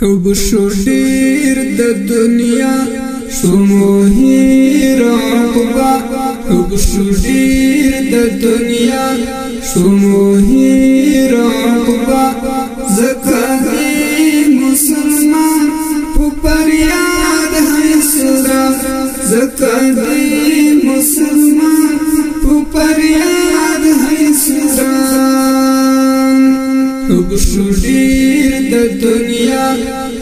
حب شو ډیر د دنیا شو موهیر عقبا حب شو ډیر د دنیا شو موهیر عقبا زکه مسلمان په پریاد هیسرا زکه مسلمان په پریاد هیسرا حب شو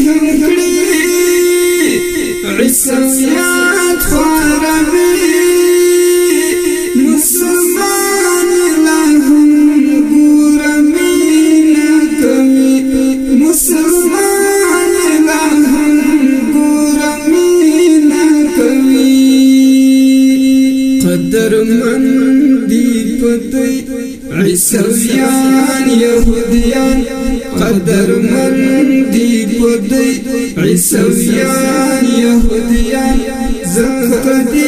ختم کړي عزت زیات خرابې مسلمان لا هم ګور قدر من دی پدوي عیسویان یهودیان قدر من دی بودی عیسویان یهودیان زخدی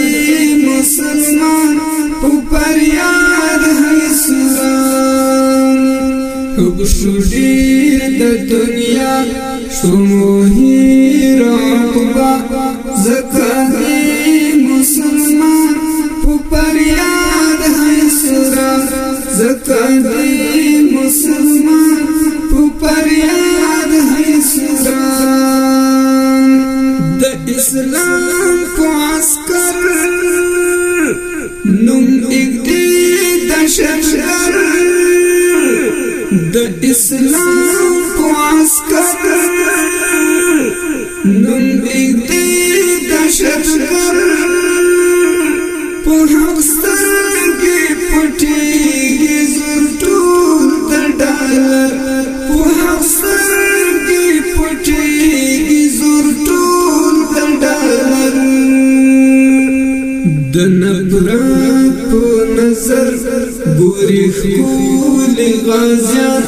مسلمان اوپر یاد ہے سلام حب الدنيا در دنیا شموہی زتا دی مسلمان په پریاد هي سوران د اسلام په عسكر نوم اګدي د شمشر د اسلام په عسكر نوم اګدي د شمشر په حق سترګې پټي ډالر په حسر کې پټيږي زور ټول ډالر د نفرت په نظر ګوري خول غازيان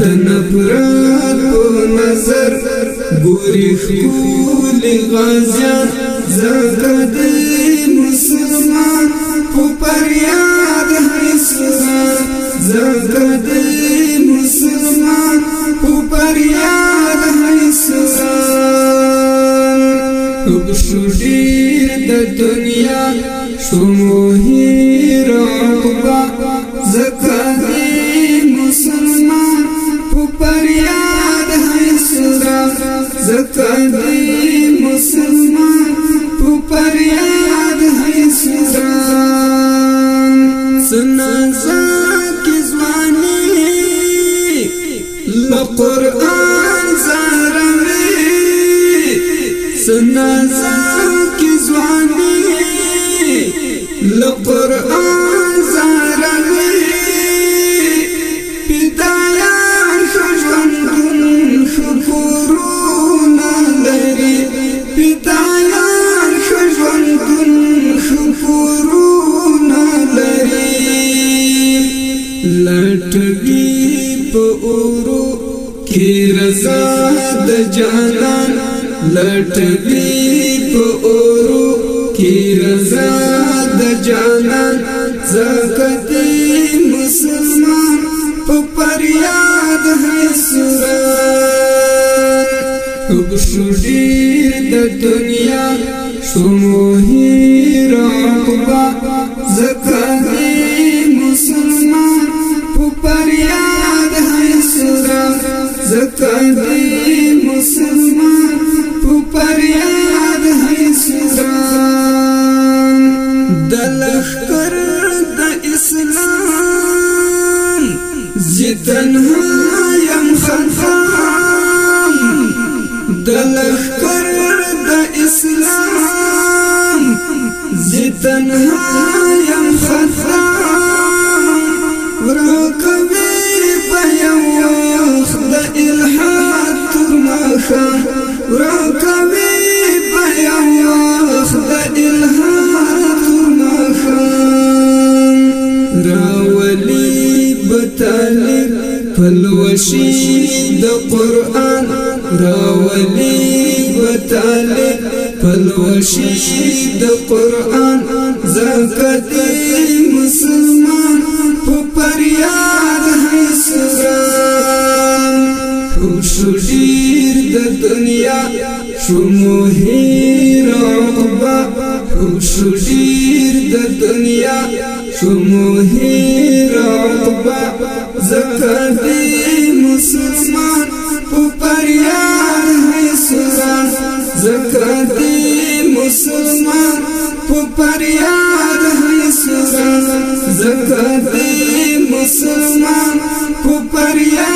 د نفرت په نظر ګوري خول غازيان زړه دې شو ډیر د دنیا شو موهیر عقبا زکه مسلمان په پریاد حسرا زکه مسلمان په پریاد حسرا سنا زکه ځواني لقران سنازا کی زوانی لقرآن زارانی پیدایا شجوندون شکرونا لری پیدایا شجوندون شکرونا لری لٹگی پا اورو کی رزا د جانان لټوي په اورو کې رضا د جانان زکتی مسلمان په پریاد هي سوران وګ شو ډیر د دنیا شو مهیر تنها یم خطا ورکوي په یو وخت د الحاد تر ماخه ورکوي په یو وخت د الحاد تر ماخه راولي بتالي فلوشي د قران راولي پلوشی د قران زکدی مسلمان په پریاد هیسران خوشیر د دنیا شموهیر عقبا خوشیر د دنیا شموهیر عقبا زکدی مسلمان په پریاد پریاد مسلمان زکر دی مسلمان کو پریاد